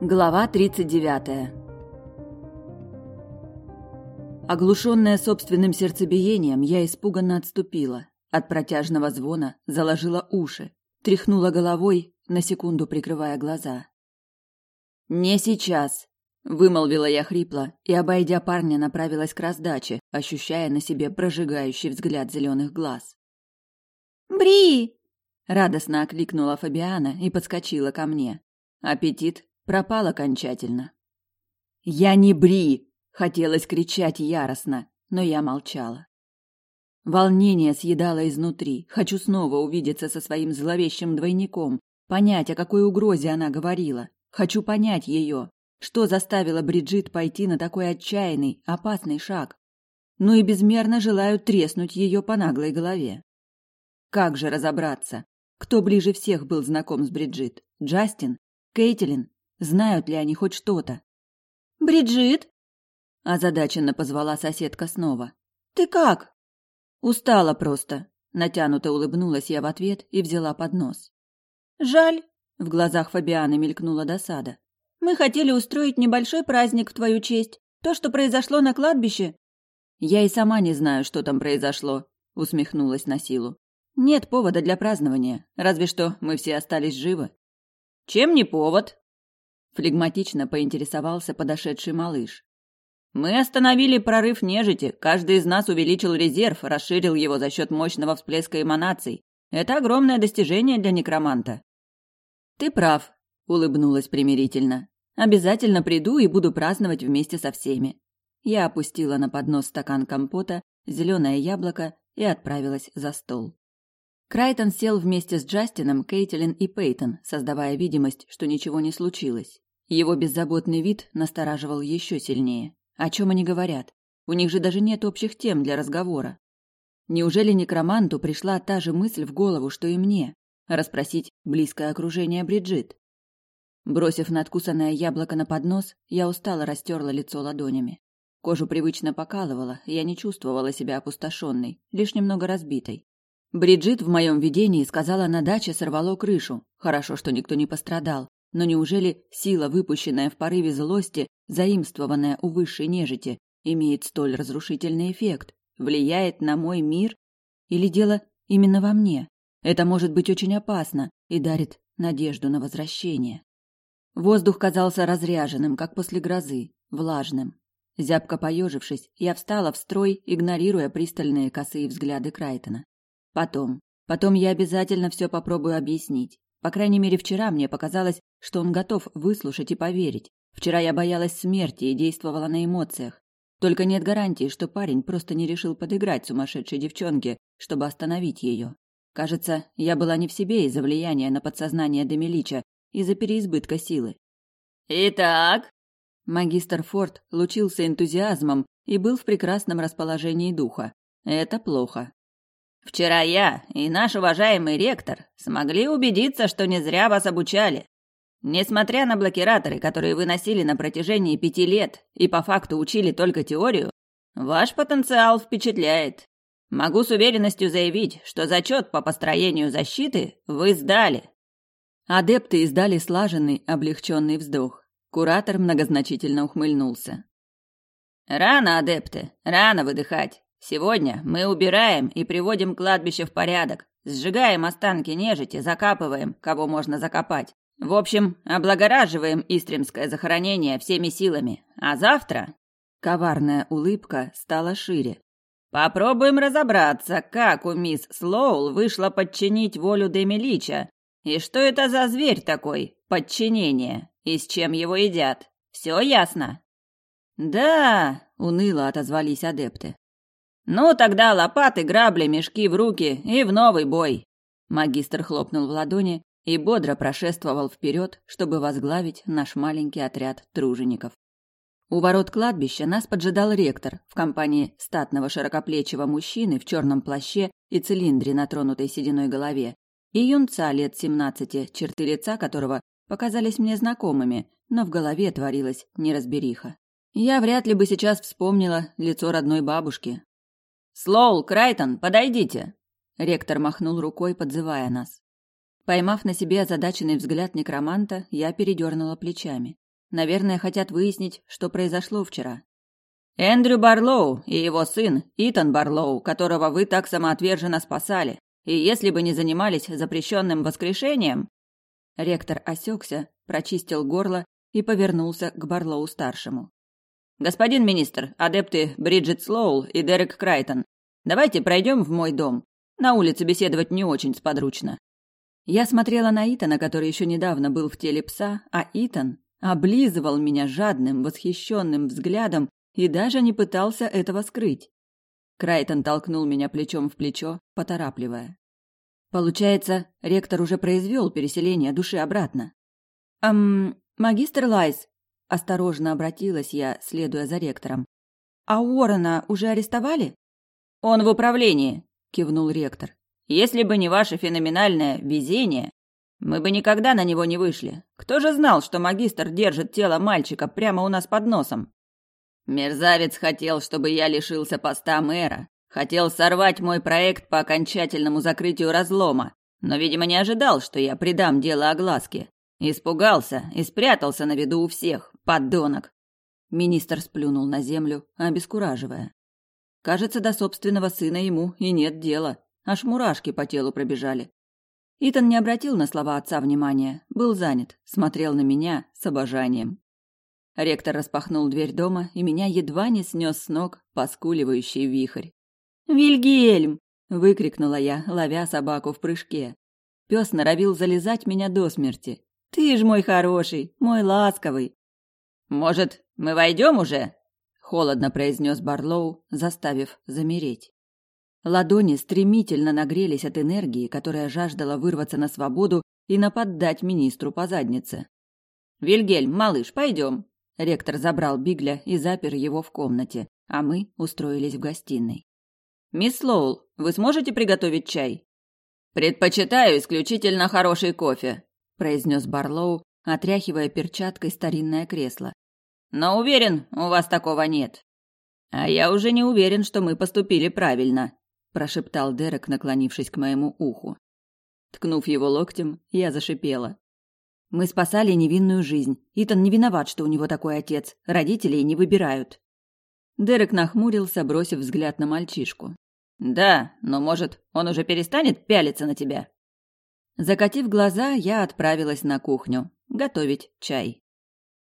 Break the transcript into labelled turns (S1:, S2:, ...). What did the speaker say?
S1: Глава 39. Оглушенная собственным сердцебиением, я испуганно отступила. От протяжного звона заложила уши, тряхнула головой, на секунду прикрывая глаза. «Не сейчас!» – вымолвила я хрипло и, обойдя парня, направилась к раздаче, ощущая на себе прожигающий взгляд зеленых глаз.
S2: «Бри!»
S1: – радостно окликнула Фабиана и подскочила ко мне. Аппетит пропал окончательно. «Я не Бри!» — хотелось кричать яростно, но я молчала. Волнение съедало изнутри. Хочу снова увидеться со своим зловещим двойником, понять, о какой угрозе она говорила. Хочу понять ее, что заставило Бриджит пойти на такой отчаянный, опасный шаг. Ну и безмерно желаю треснуть ее по наглой голове. Как же разобраться, кто ближе всех был знаком с Бриджит? Джастин? Кейтлин Знают ли они хоть что-то?
S2: «Бриджит?»
S1: Озадаченно позвала соседка снова.
S2: «Ты как?»
S1: «Устала просто», — натянуто улыбнулась я в ответ и взяла поднос.
S2: «Жаль», —
S1: в глазах Фабианы мелькнула досада.
S2: «Мы хотели устроить небольшой праздник в твою честь. То, что произошло на кладбище...»
S1: «Я и сама не знаю, что там произошло», — усмехнулась на силу. «Нет повода для празднования, разве что мы все остались живы». «Чем не повод?» Флегматично поинтересовался подошедший малыш. Мы остановили прорыв нежити. Каждый из нас увеличил резерв, расширил его за счет мощного всплеска эманаций. Это огромное достижение для некроманта. Ты прав, улыбнулась примирительно. Обязательно приду и буду праздновать вместе со всеми. Я опустила на поднос стакан компота, зеленое яблоко и отправилась за стол. Крайтон сел вместе с Джастином, Кейтлин и Пейтон, создавая видимость, что ничего не случилось. Его беззаботный вид настораживал еще сильнее. О чем они говорят? У них же даже нет общих тем для разговора. Неужели некроманту пришла та же мысль в голову, что и мне? Расспросить близкое окружение Бриджит? Бросив надкусанное яблоко на поднос, я устало растерла лицо ладонями. Кожу привычно покалывала, я не чувствовала себя опустошенной, лишь немного разбитой. Бриджит в моем видении сказала, на даче сорвало крышу. Хорошо, что никто не пострадал. Но неужели сила, выпущенная в порыве злости, заимствованная у высшей нежити, имеет столь разрушительный эффект, влияет на мой мир? Или дело именно во мне? Это может быть очень опасно и дарит надежду на возвращение. Воздух казался разряженным, как после грозы, влажным. Зябко поежившись, я встала в строй, игнорируя пристальные косые взгляды Крайтона. Потом, потом я обязательно все попробую объяснить. По крайней мере, вчера мне показалось, что он готов выслушать и поверить. Вчера я боялась смерти и действовала на эмоциях. Только нет гарантии, что парень просто не решил подыграть сумасшедшей девчонке, чтобы остановить ее. Кажется, я была не в себе из-за влияния на подсознание Демилича, из-за переизбытка силы.
S3: «Итак?»
S1: Магистр Форд лучился энтузиазмом и был в прекрасном расположении духа. Это плохо.
S3: Вчера я и наш уважаемый ректор смогли убедиться, что не зря вас обучали. Несмотря на блокираторы, которые вы носили на протяжении пяти лет и по факту учили только теорию, ваш потенциал впечатляет. Могу с уверенностью заявить, что зачет по построению защиты вы сдали.
S1: Адепты издали слаженный, облегченный вздох. Куратор многозначительно ухмыльнулся.
S3: Рано, адепты, рано выдыхать. Сегодня мы убираем и приводим кладбище в порядок, сжигаем останки нежити, закапываем, кого можно закопать. В общем, облагораживаем Истримское захоронение всеми силами. А завтра...»
S1: Коварная улыбка стала шире.
S3: «Попробуем разобраться, как у мисс Слоул вышло подчинить волю Демилича. И что это за зверь такой, подчинение, и с чем его едят. Все ясно?»
S1: «Да», — уныло отозвались адепты.
S3: «Ну, тогда лопаты, грабли, мешки в руки и в новый бой!»
S1: Магистр хлопнул в ладони и бодро прошествовал вперед, чтобы возглавить наш маленький отряд тружеников. У ворот кладбища нас поджидал ректор в компании статного широкоплечего мужчины в черном плаще и цилиндре на тронутой сединой голове, и юнца лет семнадцати, черты лица которого показались мне знакомыми, но в голове творилась неразбериха. Я вряд ли бы сейчас вспомнила лицо родной бабушки,
S3: «Слоул, Крайтон, подойдите!»
S1: Ректор махнул рукой, подзывая нас. Поймав на себе озадаченный взгляд некроманта, я передернула плечами. Наверное, хотят выяснить, что произошло вчера.
S3: Эндрю Барлоу и его сын Итан Барлоу, которого вы так самоотверженно спасали. И если бы не занимались запрещенным воскрешением,
S1: ректор осекся, прочистил горло и повернулся к Барлоу-старшему.
S3: «Господин министр, адепты Бриджит Слоул и Дерек Крайтон, давайте пройдем в мой дом. На улице беседовать не очень сподручно».
S1: Я смотрела на Итана, который еще недавно был в теле пса, а Итан облизывал меня жадным, восхищенным взглядом и даже не пытался этого скрыть. Крайтон толкнул меня плечом в плечо, поторапливая. Получается, ректор уже произвел переселение души обратно. «Эм, магистр Лайс», — осторожно обратилась я, следуя за ректором. «А Уоррена уже арестовали?»
S3: «Он в управлении», — кивнул ректор. «Если бы не ваше феноменальное везение, мы бы никогда на него не вышли. Кто же знал, что магистр держит тело мальчика прямо у нас под носом?» Мерзавец хотел, чтобы я лишился поста мэра, хотел сорвать мой проект по окончательному закрытию разлома, но, видимо, не ожидал, что я придам дело огласке. Испугался и спрятался на виду у всех, подонок.
S1: Министр сплюнул на землю, обескураживая. Кажется, до собственного сына ему и нет дела, аж мурашки по телу пробежали. Итан не обратил на слова отца внимания, был занят, смотрел на меня с обожанием. Ректор распахнул дверь дома, и меня едва не снес с ног поскуливающий вихрь. «Вильгельм!» — выкрикнула я, ловя собаку в прыжке. Пес норовил залезать меня до смерти. «Ты ж мой хороший, мой ласковый!»
S3: «Может, мы войдем уже?»
S1: — холодно произнес Барлоу, заставив замереть. Ладони стремительно нагрелись от энергии, которая жаждала вырваться на свободу и нападать министру по заднице.
S3: «Вильгельм, малыш, пойдем!»
S1: Ректор забрал Бигля и запер его в комнате, а мы устроились в гостиной.
S3: «Мисс Лоул, вы сможете приготовить чай?» «Предпочитаю исключительно хороший кофе», – произнес Барлоу, отряхивая перчаткой старинное кресло. «Но уверен, у вас такого нет». «А я уже не уверен, что мы поступили правильно», – прошептал Дерек, наклонившись к моему уху. Ткнув его локтем, я зашипела. Мы спасали невинную жизнь. Итан не виноват, что у него такой отец. Родителей не выбирают. Дерек нахмурился, бросив взгляд на мальчишку. Да, но может, он уже перестанет пялиться на тебя. Закатив глаза, я отправилась на кухню готовить чай.